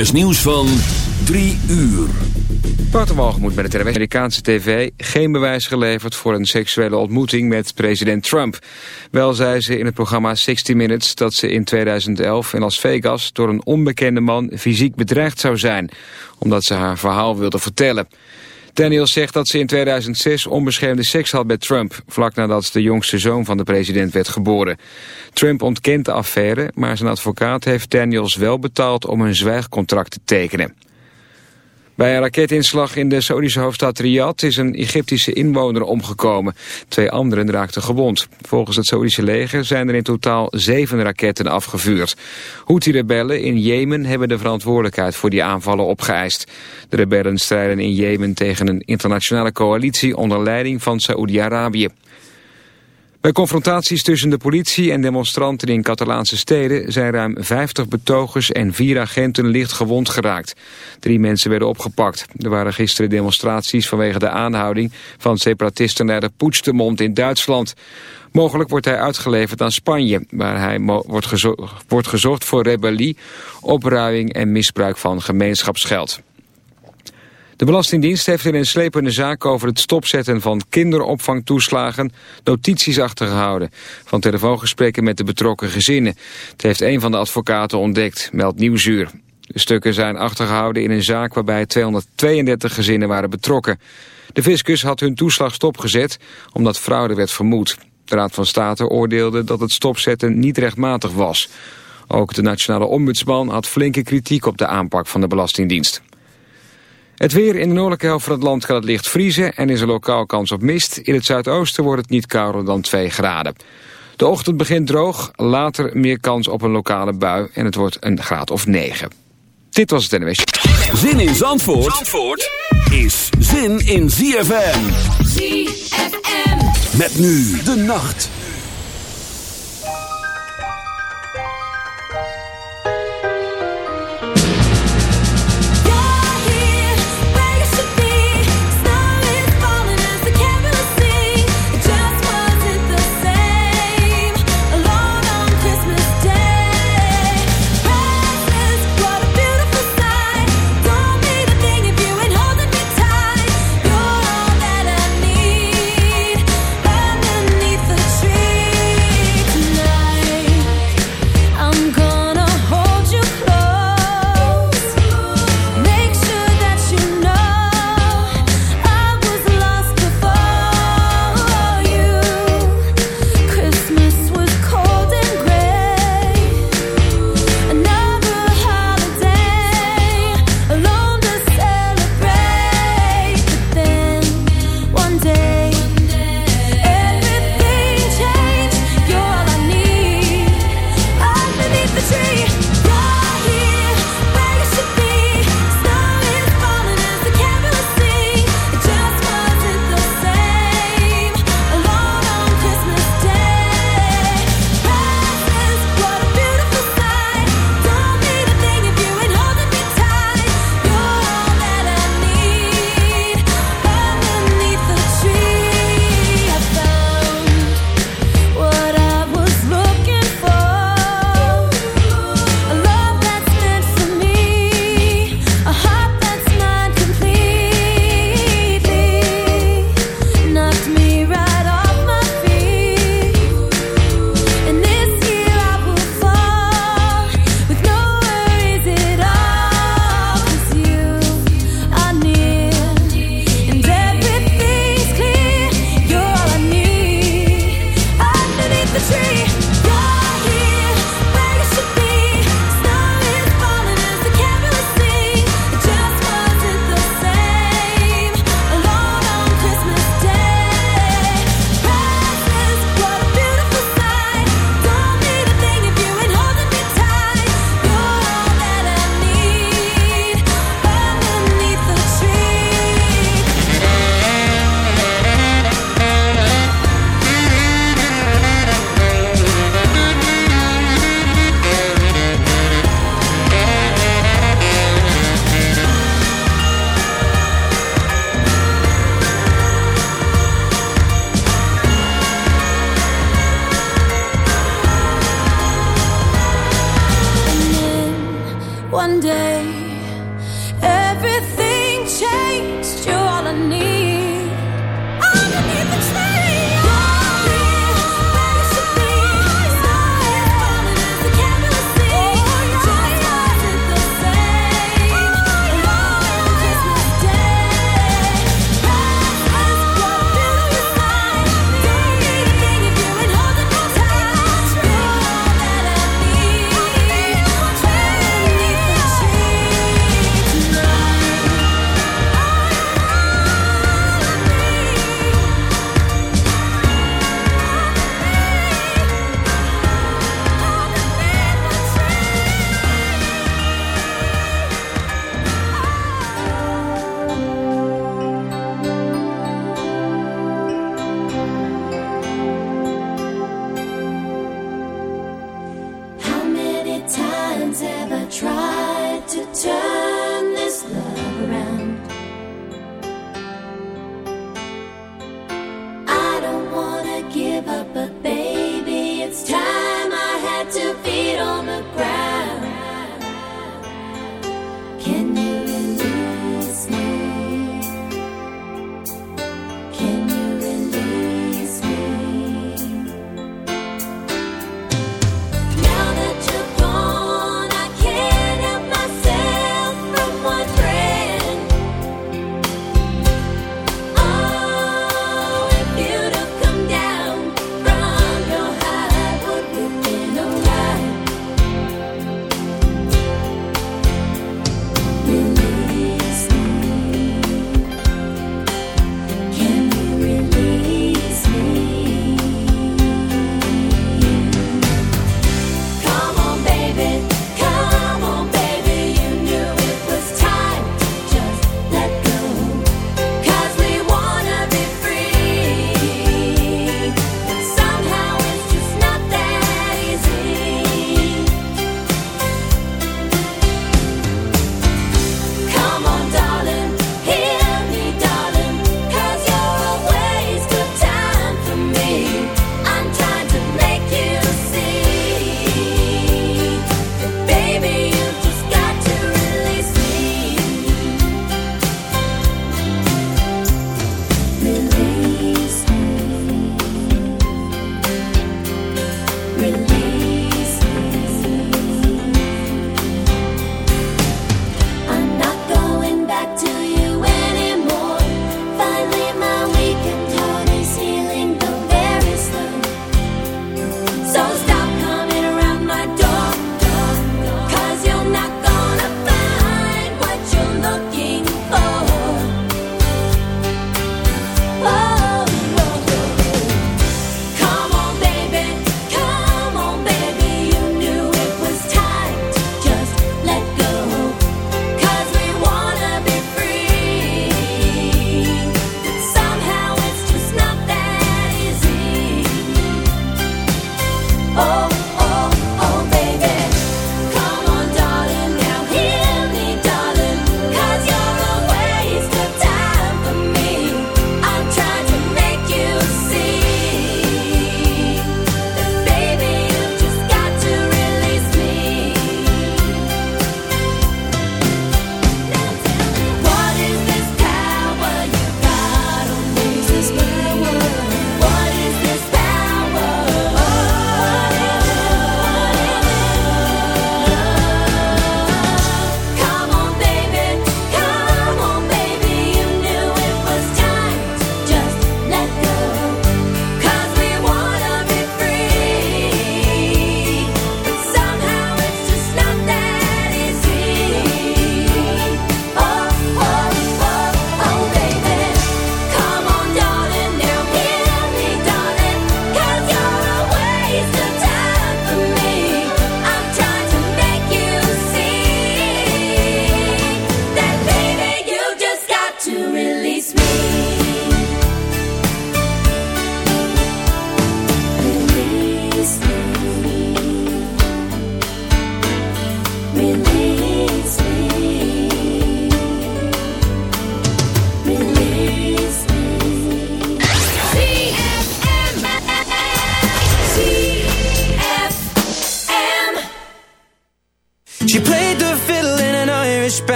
is nieuws van 3 uur. moet bij de Amerikaanse tv geen bewijs geleverd voor een seksuele ontmoeting met president Trump. Wel zei ze in het programma 60 Minutes dat ze in 2011 in Las Vegas door een onbekende man fysiek bedreigd zou zijn, omdat ze haar verhaal wilde vertellen. Daniels zegt dat ze in 2006 onbeschermde seks had met Trump... vlak nadat de jongste zoon van de president werd geboren. Trump ontkent de affaire, maar zijn advocaat heeft Daniels wel betaald... om een zwijgcontract te tekenen. Bij een raketinslag in de Saoedische hoofdstad Riyadh is een Egyptische inwoner omgekomen. Twee anderen raakten gewond. Volgens het Saoedische leger zijn er in totaal zeven raketten afgevuurd. Houthi-rebellen in Jemen hebben de verantwoordelijkheid voor die aanvallen opgeëist. De rebellen strijden in Jemen tegen een internationale coalitie onder leiding van Saoedi-Arabië. Bij confrontaties tussen de politie en demonstranten in Catalaanse steden zijn ruim 50 betogers en vier agenten licht gewond geraakt. Drie mensen werden opgepakt. Er waren gisteren demonstraties vanwege de aanhouding van separatisten naar de Poetstemond in Duitsland. Mogelijk wordt hij uitgeleverd aan Spanje, waar hij wordt, wordt gezocht voor rebellie, opruiing en misbruik van gemeenschapsgeld. De Belastingdienst heeft in een slepende zaak over het stopzetten van kinderopvangtoeslagen notities achtergehouden van telefoongesprekken met de betrokken gezinnen. Het heeft een van de advocaten ontdekt, meldt Nieuwsuur. De stukken zijn achtergehouden in een zaak waarbij 232 gezinnen waren betrokken. De fiscus had hun toeslag stopgezet omdat fraude werd vermoed. De Raad van State oordeelde dat het stopzetten niet rechtmatig was. Ook de nationale ombudsman had flinke kritiek op de aanpak van de Belastingdienst. Het weer in de noordelijke helft van het land kan het licht vriezen en is er lokaal kans op mist. In het zuidoosten wordt het niet kouder dan 2 graden. De ochtend begint droog, later meer kans op een lokale bui en het wordt een graad of 9. Dit was het NWS. Zin in Zandvoort, Zandvoort is zin in ZFM. ZFM. Met nu de nacht.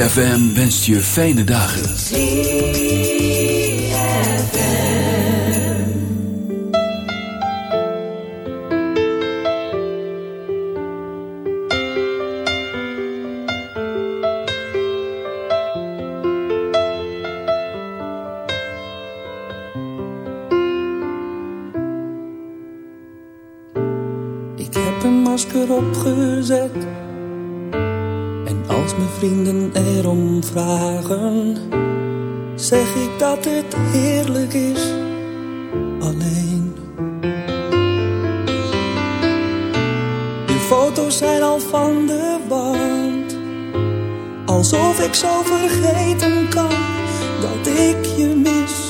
ZFM wenst je fijne dagen. Ik heb een masker opgezet vrienden erom vragen, zeg ik dat het heerlijk is alleen. Je foto's zijn al van de wand, alsof ik zo vergeten kan dat ik je mis.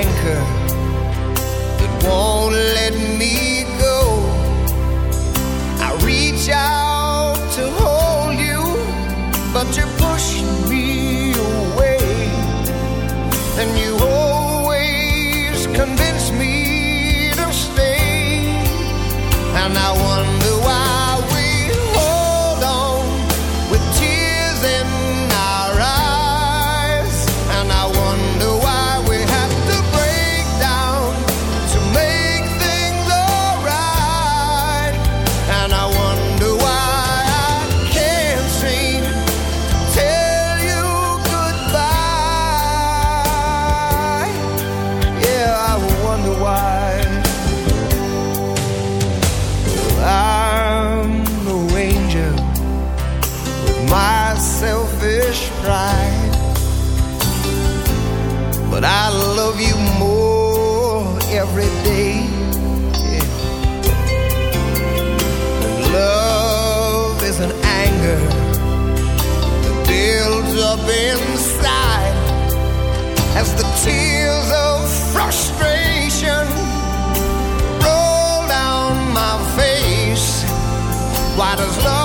anchor that won't let me go. I reach out to hold you, but you're pushing me away. And you always convince me to stay. And I wonder. as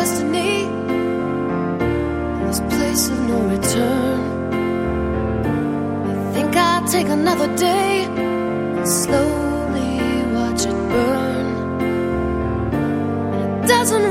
destiny in this place of no return. I think I'll take another day and slowly watch it burn. And it doesn't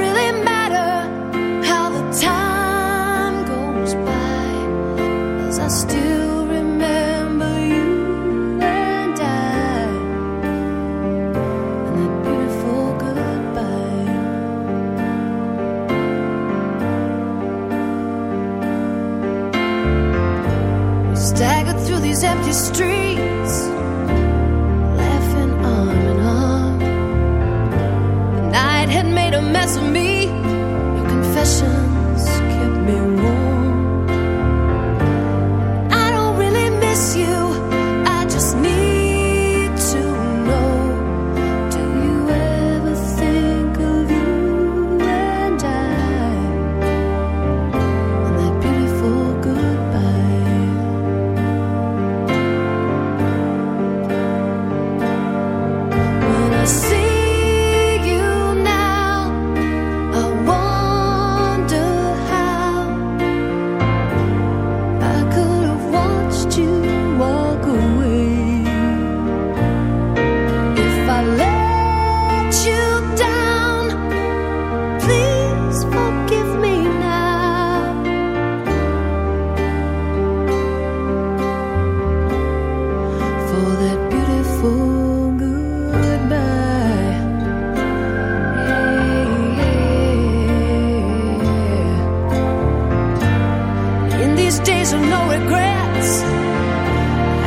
days of no regrets.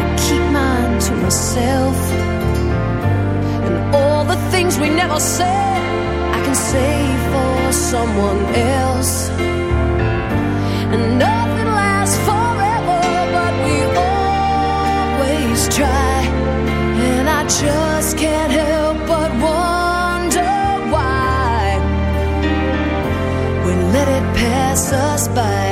I keep mine to myself. And all the things we never said, I can save for someone else. And nothing lasts forever, but we always try. And I just can't help but wonder why we let it pass us by.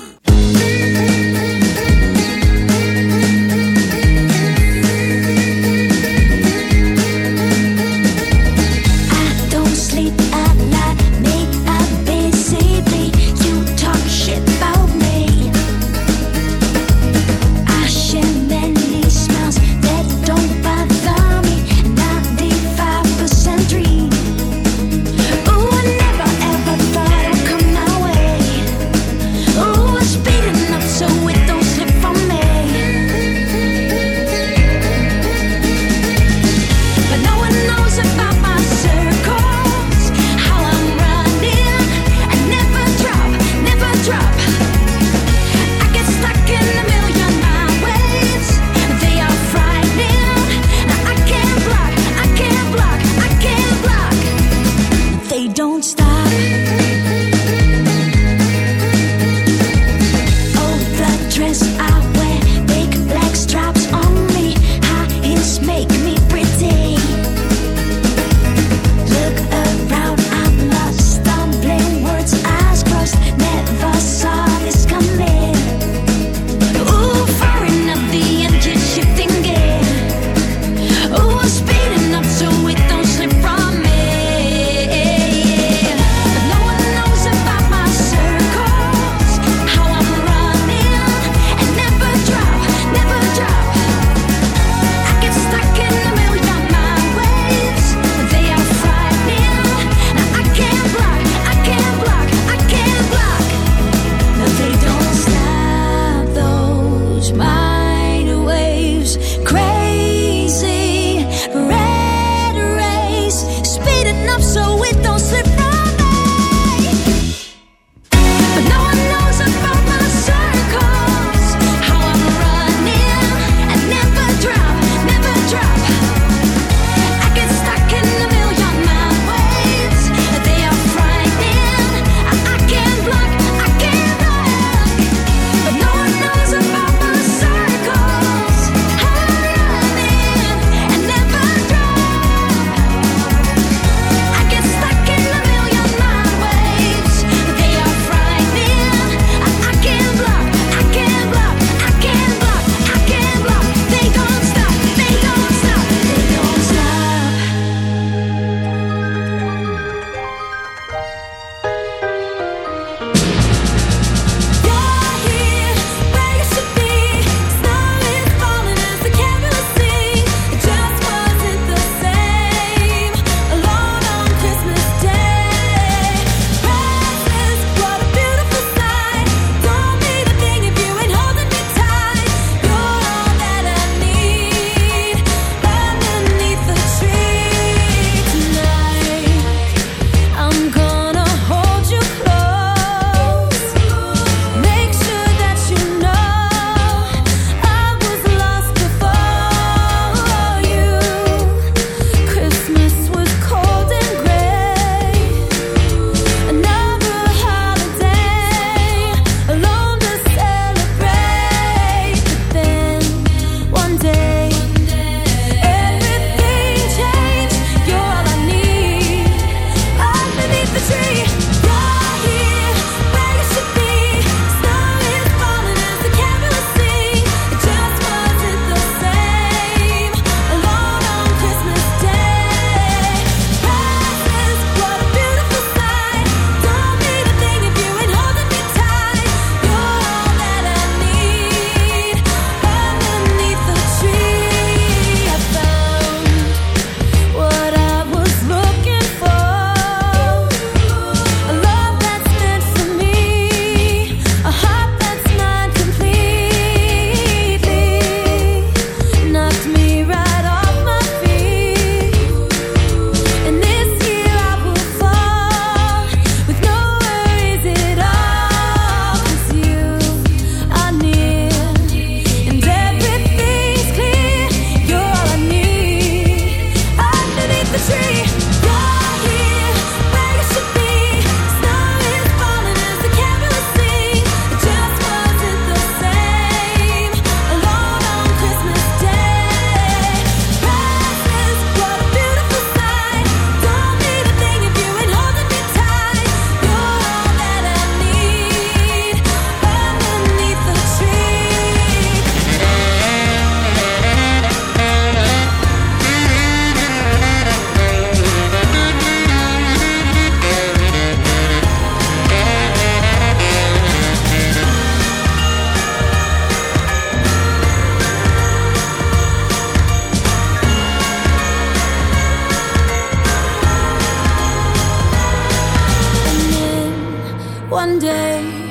one day.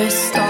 actress starring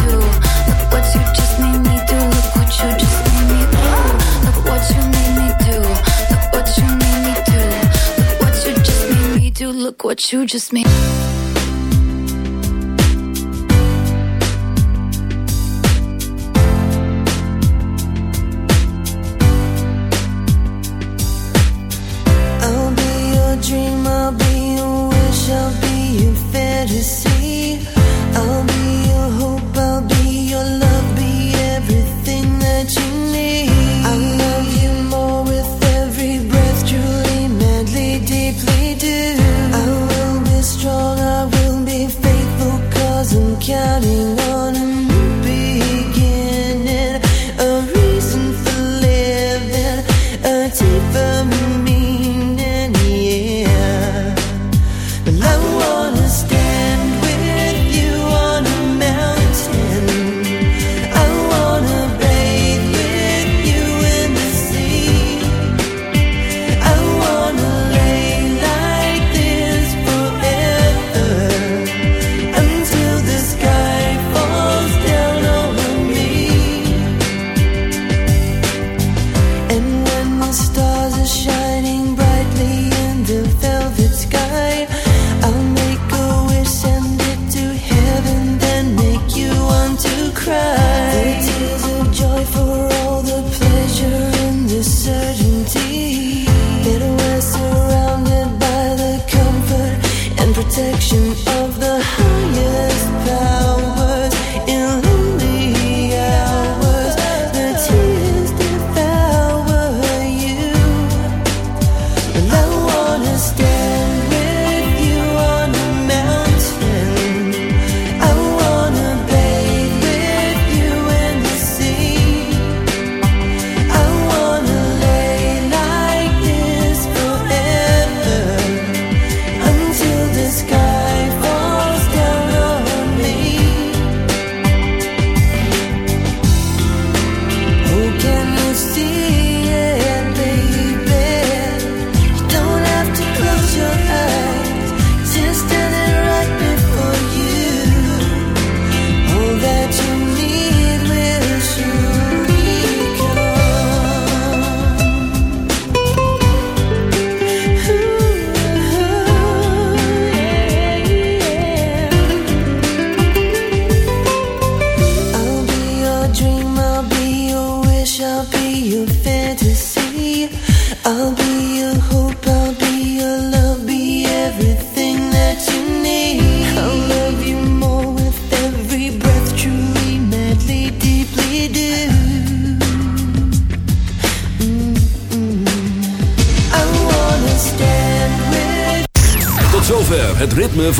Look what you just made. I'll be your dream, I'll be your wish, I'll be your fantasy.